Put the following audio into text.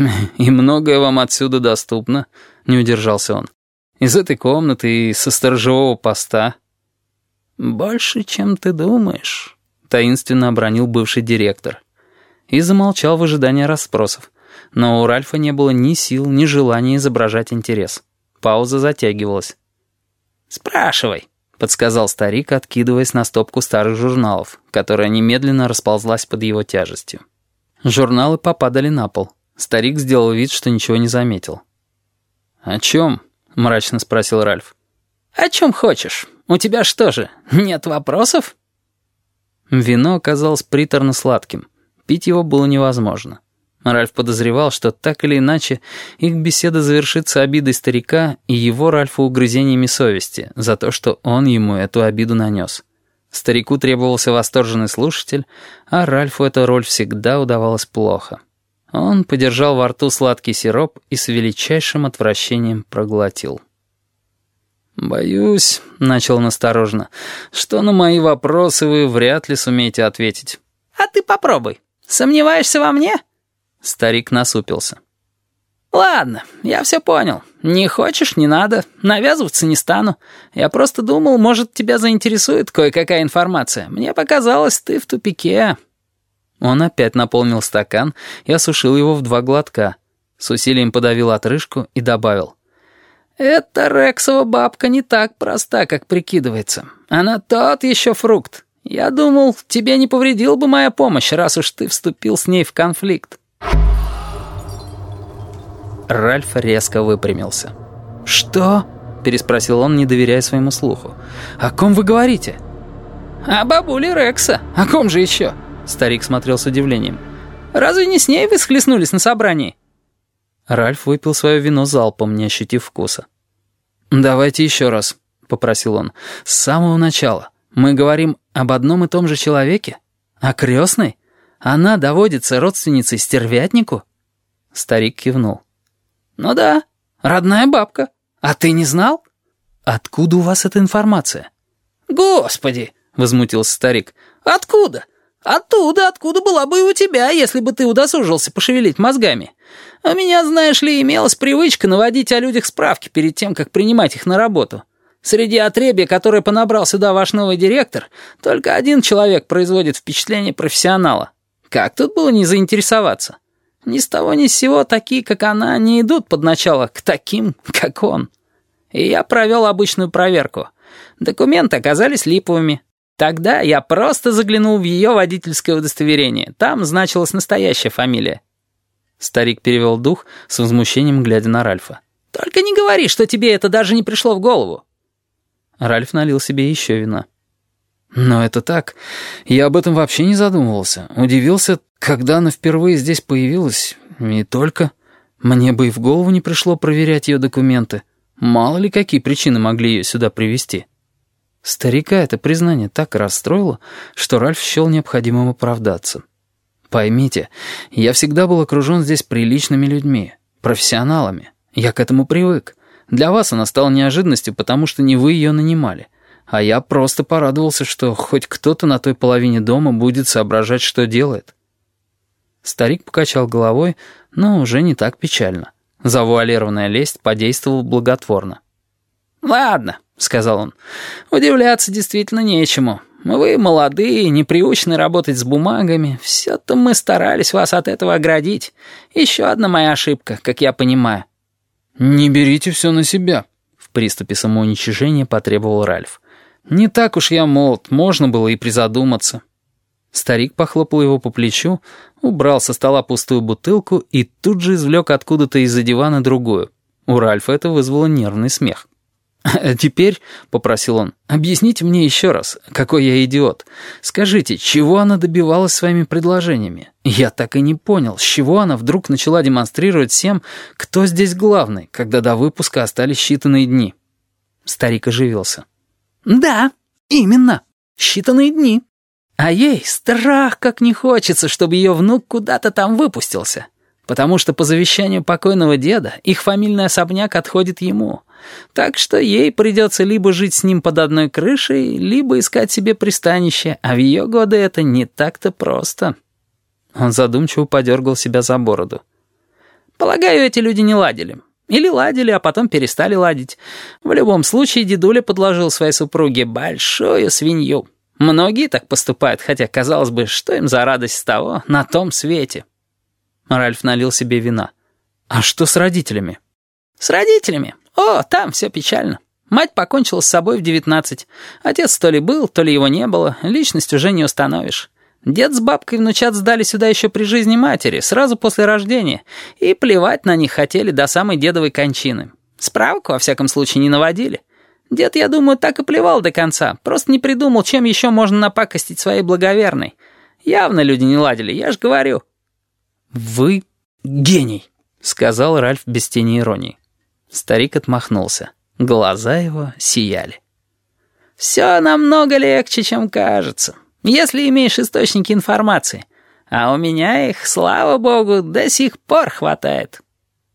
«И многое вам отсюда доступно», — не удержался он. «Из этой комнаты и со сторожевого поста». «Больше, чем ты думаешь», — таинственно обронил бывший директор. И замолчал в ожидании расспросов. Но у Ральфа не было ни сил, ни желания изображать интерес. Пауза затягивалась. «Спрашивай», — подсказал старик, откидываясь на стопку старых журналов, которая немедленно расползлась под его тяжестью. Журналы попадали на пол. Старик сделал вид, что ничего не заметил. «О чем?» — мрачно спросил Ральф. «О чем хочешь. У тебя что же, нет вопросов?» Вино оказалось приторно-сладким. Пить его было невозможно. Ральф подозревал, что так или иначе их беседа завершится обидой старика и его Ральфу угрызениями совести за то, что он ему эту обиду нанес. Старику требовался восторженный слушатель, а Ральфу эта роль всегда удавалась плохо. Он подержал во рту сладкий сироп и с величайшим отвращением проглотил. «Боюсь», — начал он осторожно, — «что на мои вопросы вы вряд ли сумеете ответить». «А ты попробуй. Сомневаешься во мне?» Старик насупился. «Ладно, я все понял. Не хочешь, не надо. Навязываться не стану. Я просто думал, может, тебя заинтересует кое-какая информация. Мне показалось, ты в тупике». Он опять наполнил стакан и осушил его в два глотка. С усилием подавил отрыжку и добавил. «Эта Рексова бабка не так проста, как прикидывается. Она тот еще фрукт. Я думал, тебе не повредила бы моя помощь, раз уж ты вступил с ней в конфликт». Ральф резко выпрямился. «Что?» — переспросил он, не доверяя своему слуху. «О ком вы говорите?» «О бабуле Рекса. О ком же еще?» Старик смотрел с удивлением. «Разве не с ней вы схлестнулись на собрании?» Ральф выпил свое вино залпом, не ощутив вкуса. «Давайте еще раз», — попросил он. «С самого начала. Мы говорим об одном и том же человеке? О крестной? Она доводится родственницей стервятнику?» Старик кивнул. «Ну да, родная бабка. А ты не знал?» «Откуда у вас эта информация?» «Господи!» — возмутился старик. «Откуда? Оттуда, откуда была бы и у тебя, если бы ты удосужился пошевелить мозгами. У меня, знаешь ли, имелась привычка наводить о людях справки перед тем, как принимать их на работу. Среди отребья, которое понабрал сюда ваш новый директор, только один человек производит впечатление профессионала. Как тут было не заинтересоваться?» Ни с того ни с сего такие, как она, не идут под начало к таким, как он. И я провел обычную проверку. Документы оказались липовыми. Тогда я просто заглянул в ее водительское удостоверение. Там значилась настоящая фамилия. Старик перевел дух, с возмущением глядя на Ральфа. «Только не говори, что тебе это даже не пришло в голову». Ральф налил себе еще вина. «Но это так. Я об этом вообще не задумывался. Удивился когда она впервые здесь появилась, не только. Мне бы и в голову не пришло проверять ее документы. Мало ли какие причины могли ее сюда привести. Старика это признание так расстроило, что Ральф счел необходимым оправдаться. Поймите, я всегда был окружен здесь приличными людьми, профессионалами. Я к этому привык. Для вас она стала неожиданностью, потому что не вы ее нанимали. А я просто порадовался, что хоть кто-то на той половине дома будет соображать, что делает. Старик покачал головой, но уже не так печально. Завуалированная лесть подействовала благотворно. «Ладно», — сказал он, — «удивляться действительно нечему. Вы молодые, неприучены работать с бумагами. Все-то мы старались вас от этого оградить. Еще одна моя ошибка, как я понимаю». «Не берите все на себя», — в приступе самоуничижения потребовал Ральф. «Не так уж я молод, можно было и призадуматься». Старик похлопал его по плечу, убрал со стола пустую бутылку и тут же извлек откуда-то из-за дивана другую. У Ральфа это вызвало нервный смех. «А теперь», — попросил он, — «объясните мне еще раз, какой я идиот. Скажите, чего она добивалась своими предложениями? Я так и не понял, с чего она вдруг начала демонстрировать всем, кто здесь главный, когда до выпуска остались считанные дни». Старик оживился. «Да, именно, считанные дни». А ей страх как не хочется, чтобы ее внук куда-то там выпустился. Потому что по завещанию покойного деда их фамильный особняк отходит ему. Так что ей придется либо жить с ним под одной крышей, либо искать себе пристанище, а в ее годы это не так-то просто. Он задумчиво подергал себя за бороду. Полагаю, эти люди не ладили. Или ладили, а потом перестали ладить. В любом случае, дедуля подложил своей супруге большую свинью. Многие так поступают, хотя, казалось бы, что им за радость с того на том свете. Ральф налил себе вина. «А что с родителями?» «С родителями? О, там все печально. Мать покончила с собой в девятнадцать. Отец то ли был, то ли его не было. Личность уже не установишь. Дед с бабкой внучат сдали сюда еще при жизни матери, сразу после рождения, и плевать на них хотели до самой дедовой кончины. Справку, во всяком случае, не наводили. Дед, я думаю, так и плевал до конца, просто не придумал, чем еще можно напакостить своей благоверной. Явно люди не ладили, я ж говорю». «Вы гений», — сказал Ральф без тени иронии. Старик отмахнулся. Глаза его сияли. «Все намного легче, чем кажется» если имеешь источники информации. А у меня их, слава богу, до сих пор хватает».